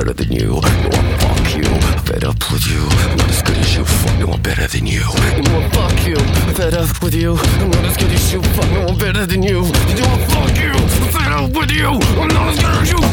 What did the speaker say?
better than you. No, I'm fuck you, fed up with you. I'm not as good as you, fuck no, I'm better than you. No, I'm fuck you, fed up with you. I'm not as good as you, fuck no, I'm better than you. No, I'm fuck you, fed up with you. I'm not as good as you.